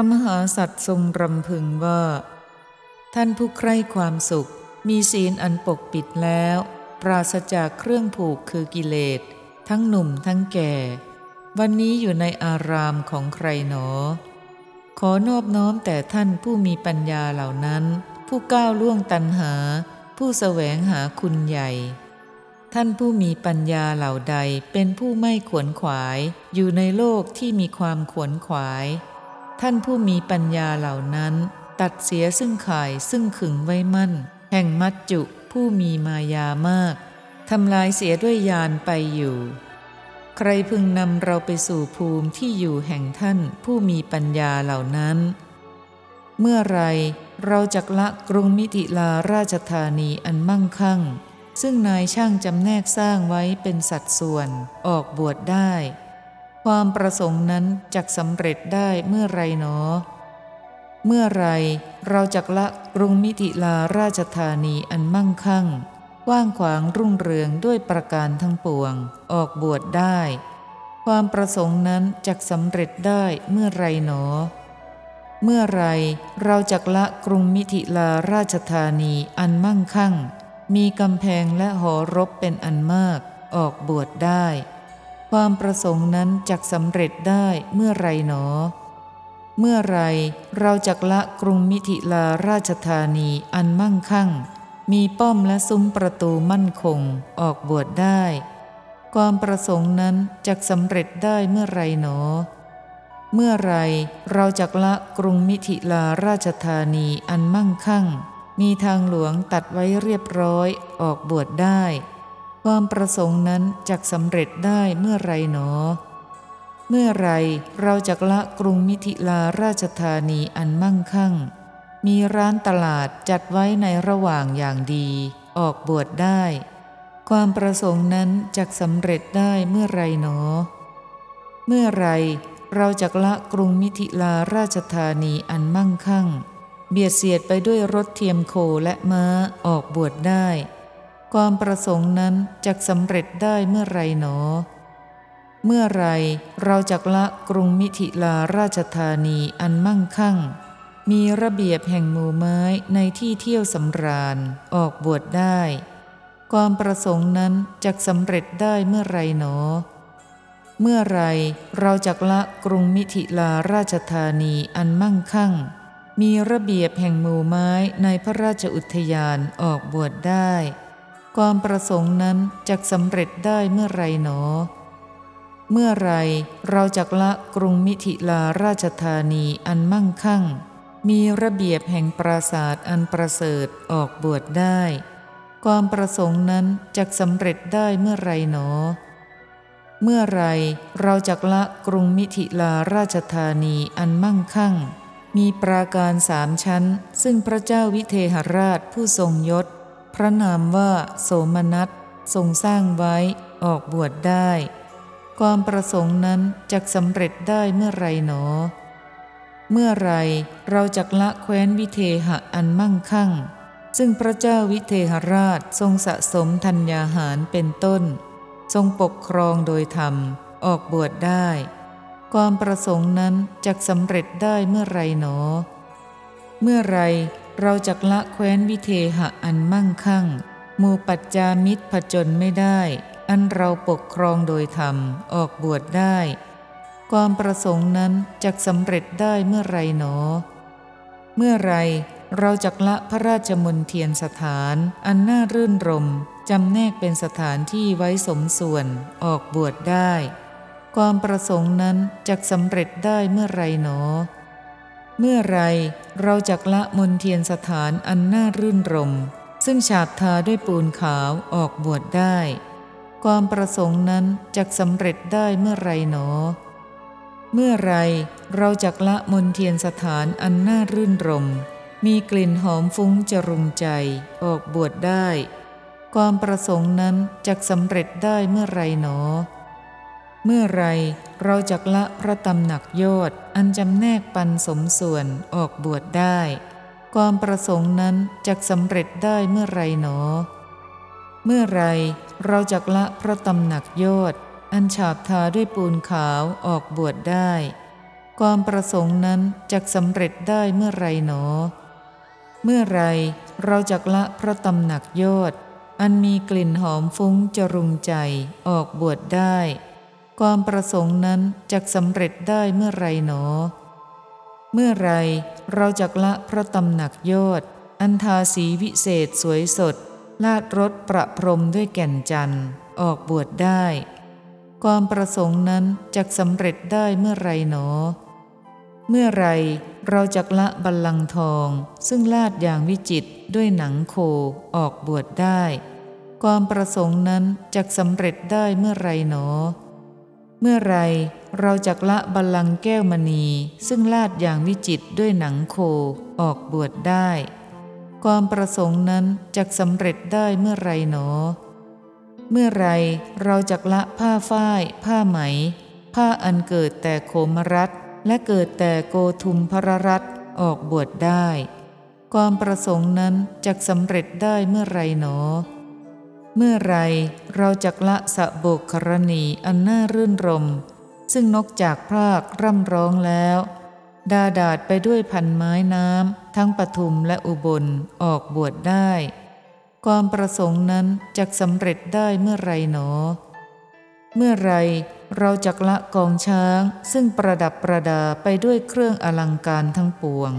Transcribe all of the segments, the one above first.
พระมหาสัตว์ทรงรำพึงว่า ท่านผู้ใคร่ความสุข มีศีลอันปกปิดแล้ว ปราศจากเครื่องผูกคือกิเลส ทั้งหนุ่มทั้งแก่ วันนี้อยู่ในอารามของใครหนอ ขอนอบน้อมแต่ท่านผู้มีปัญญาเหล่านั้น ผู้ก้าวล่วงตันหา ผู้แสวงหาคุณใหญ่ ท่านผู้มีปัญญาเหล่าใดเป็นผู้ไม่ขวนขวาย อยู่ในโลกที่มีความขวนขวาย ท่านผู้มีปัญญาเหล่านั้น ตัดเสียซึ่งข่ายซึ่งขึงไว้มั่น แห่งมัจจุผู้มีมายามากทำลายเสียด้วยยานไปอยู่ ใครพึงนำเราไปสู่ภูมิที่อยู่แห่งท่านผู้มีปัญญาเหล่านั้น เมื่อไรเราจักละกรุงมิถิลาราชธานีอันมั่งคั่ง ซึ่งนายช่างจำแนกสร้างไว้เป็นสัดส่วนออกบวชได้ ความประสงค์นั้นจักสำเร็จได้เมื่อไรหนอ เมื่อไรเราจักละกรุงมิถิลาราชธานีอันมั่งคั่งกว้างขวางรุ่งเรืองด้วยประการทั้งปวง ออกบวชได้ ความประสงค์นั้นจักสำเร็จได้เมื่อไรหนอ เมื่อไรเราจักละกรุงมิถิลาราชธานีอันมั่งคั่ง มีกำแพงและหอรบเป็นอันมาก ออกบวชได้ ความประสงค์นั้นจักสำเร็จได้เมื่อไรหนอ เมื่อไรเราจักละกรุงมิถิลาราชธานีอันมั่งคั่ง มีป้อมและซุ้มประตูมั่นคงออกบวชได้ ความประสงค์นั้นจักสำเร็จได้เมื่อไรหนอ เมื่อไรเราจักละกรุงมิถิลาราชธานีอันมั่งคั่ง มีทางหลวงตัดไว้เรียบร้อยออกบวชได้ ความประสงค์นั้นจักสำเร็จได้เมื่อไรหนอ เมื่อไรเราจักละกรุงมิถิลาราชธานีอันมั่งคั่ง มีร้านตลาดจัดไว้ในระหว่างอย่างดี ออกบวชได้ ความประสงค์นั้นจักสำเร็จได้เมื่อไรหนอ เมื่อไรเราจักละกรุงมิถิลาราชธานีอันมั่งคั่ง เบียดเสียดไปด้วยรถเทียมโคและม้าออกบวชได้ ความประสงค์นั้นจักสำเร็จได้เมื่อไรหนอ เมื่อไรเราจักละกรุงมิถิลาราชธานีอันมั่งคั่ง มีระเบียบแห่งหมู่ไม้ในที่เที่ยวสำราญออกบวชได้ ความประสงค์นั้นจักสำเร็จได้เมื่อไรหนอ เมื่อไรเราจักละกรุงมิถิลาราชธานีอันมั่งคั่ง มีระเบียบแห่งหมู่ไม้ในพระราชอุทยานออกบวชได้ ความประสงค์นั้นจักสำเร็จได้เมื่อไรหนอ เมื่อไรเราจักละกรุงมิถิลาราชธานีอันมั่งคั่ง มีระเบียบแห่งปราศาสตร์อันประเสริฐออกบวชได้ ความประสงค์นั้นจักสำเร็จได้เมื่อไรหนอ เมื่อไรเราจักละกรุงมิถิลาราชธานีอันมั่งคั่ง มีปราการสามชั้น ซึ่งพระเจ้าวิเทหราชผู้ทรงยศ พระนามว่าโสมนัสทรงสร้างไว้ออกบวชได้ ความประสงค์นั้นจักสำเร็จได้เมื่อไรหนอ เมื่อไรเราจักละแคว้นวิเทหะอันมั่งคั่ง ซึ่งพระเจ้าวิเทหราชทรงสะสมธัญญาหารเป็นต้น ทรงปกครองโดยธรรมออกบวชได้ ความประสงค์นั้นจักสำเร็จได้เมื่อไรหนอ เมื่อไร เราจักละแคว้นวิเทหะอันมั่งคั่งมูปัจจามิตรผจญไม่ได้ อันเราปกครองโดยธรรมออกบวชได้ ความประสงค์นั้นจักสำเร็จได้เมื่อไรหนอ เมื่อไรเราจักละพระราชมนเทียนสถาน อันน่ารื่นรมจำแนกเป็นสถานที่ไว้สมส่วนออกบวชได้ ความประสงค์นั้นจักสำเร็จได้เมื่อไรหนอ เมื่อไรเราจักละมนเทียนสถานอันน่ารื่นรม ซึ่งฉาบทาด้วยปูนขาวออกบวชได้ ความประสงค์นั้นจักสำเร็จได้เมื่อไรหนอ เมื่อไรเราจักละมนเทียนสถานอันน่ารื่นรม มีกลิ่นหอมฟุ้งจรุงใจออกบวชได้ ความประสงค์นั้นจักสำเร็จได้เมื่อไรหนอ เมื่อไรเราจักละพระตำหนักโยอดอันจำแนกปันสมส่วนออกบวชได้ ความประสงค์นั้นจักสำเร็จได้เมื่อไรหนอ เมื่อไรเราจักละพระตำหนักโยอดอันฉาบทาด้วยปูนขาวออกบวชได้ ความประสงค์นั้นจะสำเร็จได้เมื่อไรหนอ เมื่อไรเราจะละพระตำหนักโยอดอันมีกลิ่นหอมฟุ้งจรุงใจออกบวชได้ ความประสงค์นั้นจะสำเร็จได้เมื่อไรหนอ เมื่อไรเราจะละพระตำหนักยอด อันทาสีวิเศษสวยสด ลาดรถประพรมด้วยแก่นจันทร์ออกบวชได้ ความประสงค์นั้นจะสำเร็จได้เมื่อไรหนอ เมื่อไรเราจะละบัลลังทอง ซึ่งลาดอย่างวิจิตด้วยหนังโคออกบวชได้ ความประสงค์นั้นจะสำเร็จได้เมื่อไรหนอ เมื่อไรเราจะละบัลลังก์แก้วมณี ซึ่งลาดอย่างวิจิตด้วยหนังโคออกบวชได้ ความประสงค์นั้นจะสำเร็จได้เมื่อไรหนอ เมื่อไรเราจะละผ้าฝ้าย ผ้าไหม ผ้าอันเกิดแต่โคมรัตและเกิดแต่โกทุมพรรัตออกบวชได้ ความประสงค์นั้นจะสำเร็จได้เมื่อไรหนอ เมื่อไรเราจะละสะโบกครณีอันน่ารื่นรม ซึ่งนกจากพรากร่ำร้องแล้ว ดาดาดไปด้วยพันไม้น้ำทั้งปทุมและอุบลออกบวชได้ ความประสงค์นั้นจะสำเร็จได้เมื่อไรหนอ เมื่อไรเราจะละกองช้างซึ่งประดับประดาไปด้วยเครื่องอลังการทั้งปวง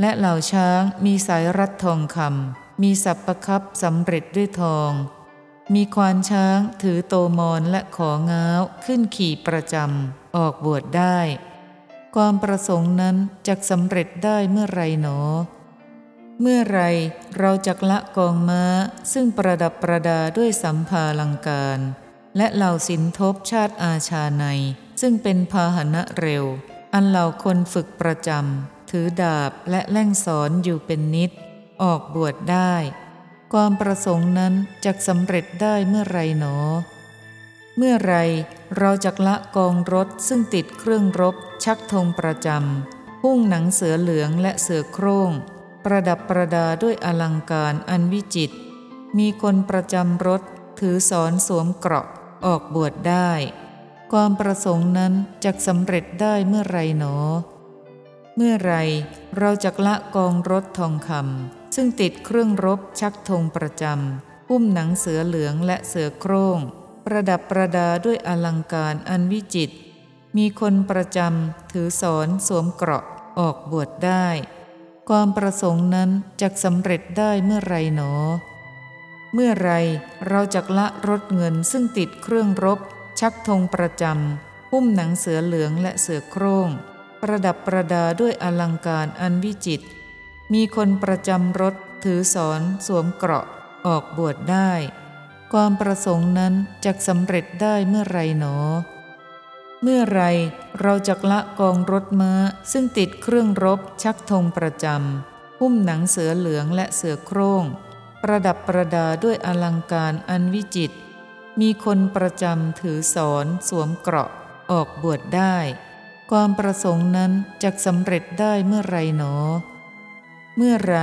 และเหล่าช้างมีสายรัดทองคำมีสับประคับสำเร็จด้วยทอง มีควานช้างถือโตมอนและของ้าวขึ้นขี่ประจำออกบวชได้ ความประสงค์นั้นจะสำเร็จได้เมื่อไรหนอ เมื่อไรเราจะละกองม้าซึ่งประดับประดาด้วยสัมภาลังการ และเหล่าสินทบชาติอาชาใน ซึ่งเป็นพาหนะเร็ว อันเหล่าคนฝึกประจำถือดาบและแล่งสอนอยู่เป็นนิด ออกบวชได้ ความประสงค์นั้นจะสำเร็จได้เมื่อไรหนอ เมื่อไรเราจะละกองรถซึ่งติดเครื่องรบ ชักธงประจำพุ่งหนังเสือเหลืองและเสือโคร่ง ประดับประดาด้วยอลังการอันวิจิตรมีคนประจำรถถือสอนสวมเกราะออกบวชได้ ความประสงค์นั้นจะสำเร็จได้เมื่อไรหนอ เมื่อไรเราจะละกองรถทองคำ ซึ่งติดเครื่องรบชักธงประจำหุ้มหนังเสือเหลืองและเสือโคร่ง ประดับประดาด้วยอลังการอันวิจิตรมีคนประจำถือสอนสวมเกราะออกบวชได้ ความประสงค์นั้นจะสำเร็จได้เมื่อไรหนอ เมื่อไรเราจะละรถเงินซึ่งติดเครื่องรบ ชักธงประจำหุ้มหนังเสือเหลืองและเสือโคร่ง ประดับประดาด้วยอลังการอันวิจิตร มีคนประจำรถถือสอนสวมเกราะออกบวชได้ ความประสงค์นั้นจะสำเร็จได้เมื่อไรหนอ เมื่อไรเราจะละกองรถม้าซึ่งติดเครื่องรบชักธงประจำหุ้มหนังเสือเหลืองและเสือโคร่ง ประดับประดาด้วยอลังการอันวิจิตรมีคนประจำถือสอนสวมเกราะออกบวชได้ ความประสงค์นั้นจะสำเร็จได้เมื่อไรหนอ เมื่อไร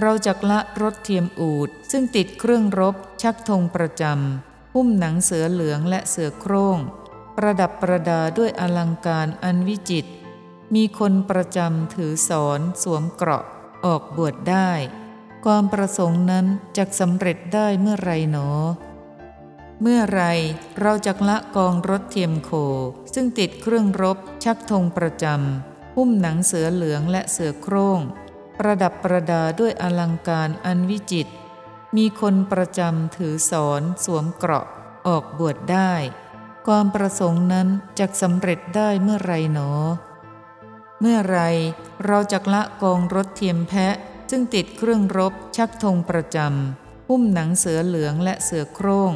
เราจะละรถเทียมอูด ซึ่งติดเครื่องรบ ชักธงประจำหุ้มหนังเสือเหลืองและเสือโคร่ง ประดับประดาด้วยอลังการอันวิจิตรมีคนประจำถือสอนสวมเกราะ ออกบวชได้ ความประสงค์นั้นจะสำเร็จได้เมื่อไรหนอ เมื่อไรเราจะละกองรถเทียมโค ซึ่งติดเครื่องรบ ชักธงประจำหุ้มหนังเสือเหลืองและเสือโคร่ง ประดับประดาด้วยอลังการอันวิจิตรมีคนประจำถือสอนสวมเกราะออกบวชได้ ความประสงค์นั้นจะสำเร็จได้เมื่อไรหนอ เมื่อไรเราจะละกองรถเทียมแพะ ซึ่งติดเครื่องรบชักธงประจำหุ้มหนังเสือเหลืองและเสือโคร่ง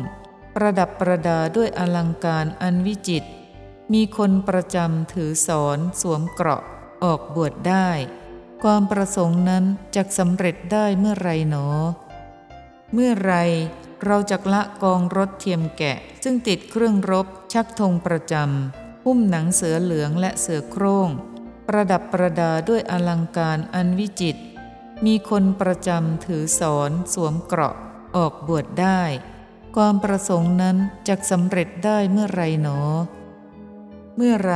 ประดับประดาด้วยอลังการอันวิจิตรมีคนประจำถือสอนสวมเกราะออกบวชได้ ความประสงค์นั้นจะสำเร็จได้เมื่อไรหนอ เมื่อไรเราจะละกองรถเทียมแกะ ซึ่งติดเครื่องรบ ชักธงประจำหุ้มหนังเสือเหลืองและเสือโคร่ง ประดับประดาด้วยอลังการอันวิจิตรมีคนประจำถือสอนสวมเกราะ ออกบวชได้ ความประสงค์นั้นจะสำเร็จได้เมื่อไรหนอ เมื่อไร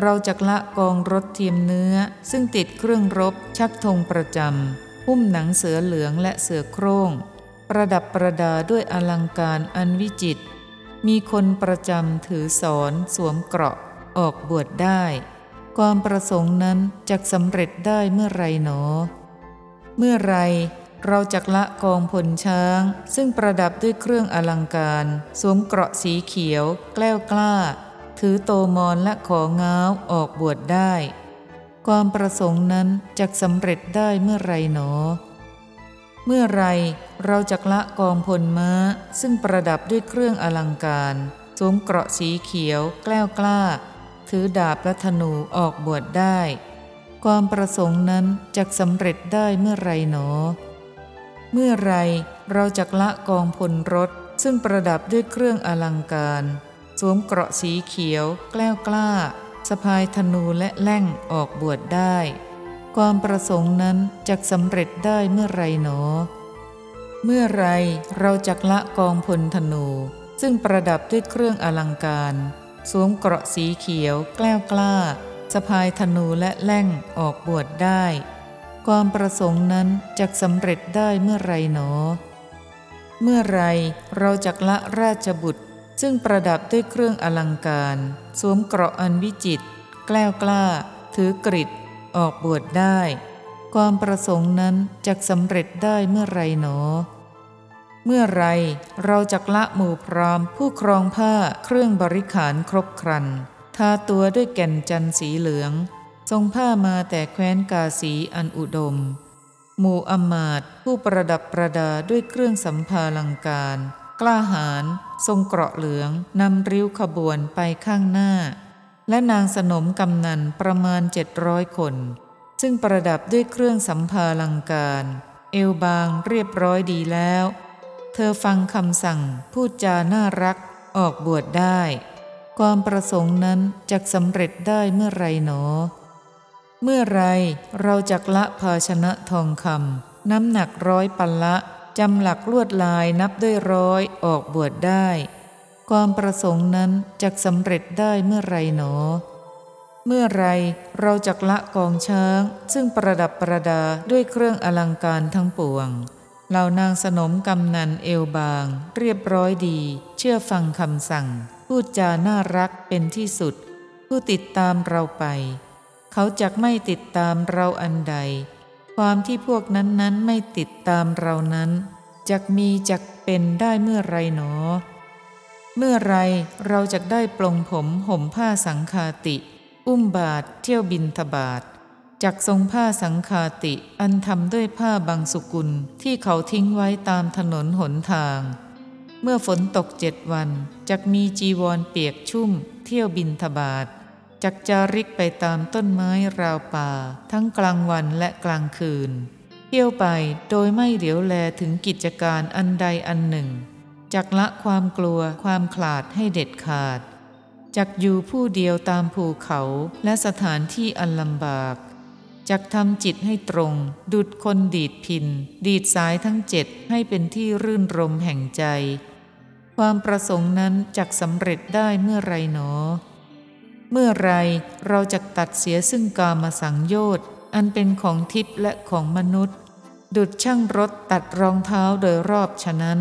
เราจะละกองรถเทียมเนื้อ ซึ่งติดเครื่องรบชักธงประจำหุ้มหนังเสือเหลืองและเสือโคร่ง ประดับประดาด้วยอลังการอันวิจิตรมีคนประจำถือสอนสวมเกราะ ออกบวชได้ ความประสงค์นั้นจะสำเร็จได้เมื่อไรหนอ เมื่อไรเราจักละกองพลช้าง ซึ่งประดับด้วยเครื่องอลังการ สวมเกราะสีเขียว แกล้วกล้า ถือโตมอนและของ้าวออกบวชได้ ความประสงค์นั้นจะสำเร็จได้เมื่อไรหนอ เมื่อไรเราจักละกองพลม้าซึ่งประดับด้วยเครื่องอลังการสวมเกราะสีเขียว แกล้วกล้า ถือดาบและธนูออกบวชได้ ความประสงค์นั้นจะสำเร็จได้เมื่อไรหนอ เมื่อไรเราจะละกองพลรถซึ่งประดับด้วยเครื่องอลังการ วมเกราะสีเขียวแกล้วกล้าสะพายธนูและแล่งออกบวชได้ ความประสงค์นั้นจะสำเร็จได้เมื่อไรหนอ เมื่อไรเราจะละกองพลธนู ซึ่งประดับด้วยเครื่องอลังการสวมเกราะสีเขียวแกล้วกล้าสะพายธนูและแล่งออกบวชได้ ความประสงค์นั้นจะสำเร็จได้เมื่อไรหนอ เมื่อไรเราจะละราชบุตร ซึ่งประดับด้วยเครื่องอลังการ สวมเกราะอันวิจิตแกล้วกล้า ถือกริดออกบวชได้ ความประสงค์นั้นจะสำเร็จได้เมื่อไรหนอ เมื่อไรเราจะละหมู่พรามผู้ครองผ้าเครื่องบริขารครบครัน ทาตัวด้วยแก่นจันสีเหลือง ทรงผ้ามาแต่แคว้นกาสีอันอุดม หมู่อมาตผู้ประดับประดาด้วยเครื่องสัมภาลังการ กล้าหาญทรงเกราะเหลืองนำริ้วขบวนไปข้างหน้า และนางสนมกำนันประมาณเจ็ดร้อยคน ซึ่งประดับด้วยเครื่องสัมภาลังการ เอวบางเรียบร้อยดีแล้ว เธอฟังคำสั่งพูดจาน่ารักออกบวชได้ ความประสงค์นั้นจะสำเร็จได้เมื่อไรหนอ เมื่อไรเราจักละภาชนะทองคำน้ำหนักร้อยปัลละ จำหลักลวดลายนับด้วยร้อยออกบวชได้ ความประสงค์นั้นจะสำเร็จได้เมื่อไรหนอ เมื่อไรเราจักละกองช้าง ซึ่งประดับประดาด้วยเครื่องอลังการทั้งปวงเหล่านางสนมกำนันเอวบาง เรียบร้อยดี เชื่อฟังคำสั่ง พูดจาน่ารักเป็นที่สุด ผู้ติดตามเราไป เขาจักไม่ติดตามเราอันใด ความที่พวกนั้นนั้นไม่ติดตามเรานั้นจักมีจักเป็นได้เมื่อไรหนอ เมื่อไรเราจะได้ปลงผมห่มผ้าสังคาติ อุ้มบาทเที่ยวบินทบาทจักทรงผ้าสังคาติอันทำด้วยผ้าบางสุกุลที่เขาทิ้งไว้ตามถนนหนทาง เมื่อฝนตกเจ็ดวันจักมีจีวรเปียกชุ่ม เที่ยวบินทบาท จักจาริกไปตามต้นไม้ราวป่า ทั้งกลางวันและกลางคืน เที่ยวไปโดยไม่เหลียวแลถึงกิจการอันใดอันหนึ่ง จักละความกลัวความขลาดให้เด็ดขาด จักอยู่ผู้เดียวตามภูเขาและสถานที่อันลำบากจักทำจิตให้ตรง ดุดคนดีดพิน ดีดสายทั้งเจ็ดให้เป็นที่รื่นรมแห่งใจ ความประสงค์นั้นจักสำเร็จได้เมื่อไรหนอ เมื่อไรเราจะตัดเสียซึ่งกามสังโยชน์อันเป็นของทิพย์และของมนุษย์ ดุดช่างรถตัดรองเท้าโดยรอบฉะนั้น